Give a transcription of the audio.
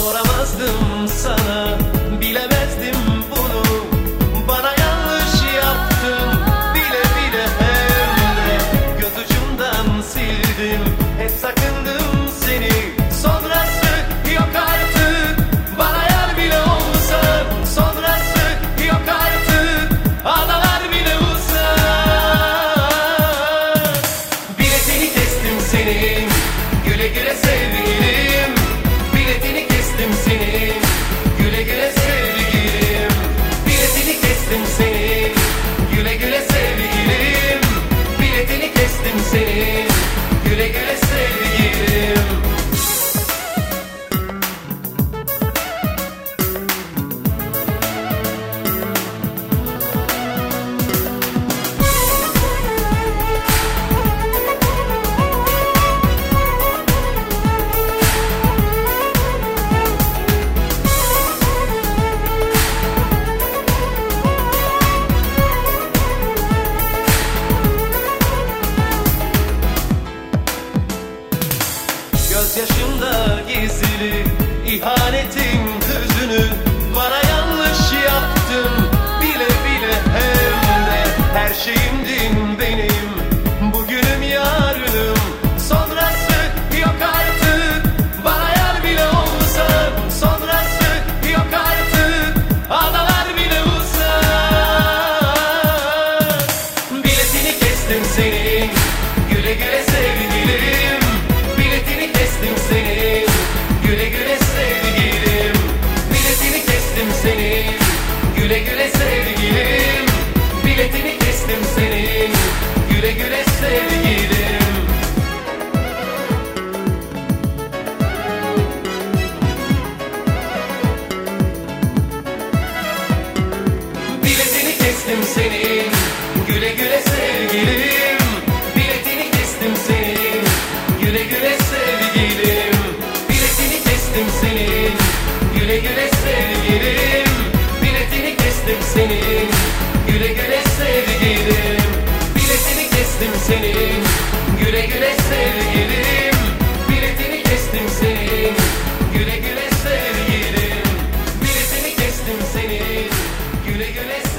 Soramazdım sana. Bilemezdim kestim Gözyaşımda gizli ihanetin hüzünü Bana yanlış yaptın bile bile hem de Her şeyimdin benim bugünüm yarınım. Sonrası yok artık bana yar bile olsa. Sonrası yok artık adalar bile uzak Biletini kestim senin Güle güle sevgilim Güle güle sevgilim Biletini kestim senin. Güle güle sevgilim Biletini kestim senin. Güle güle sevgilim Biletini kestim senin. Güle güle sevgilim Biletini kestim senin. Güle güle sevgilim Biletini kestim senin. Güle güle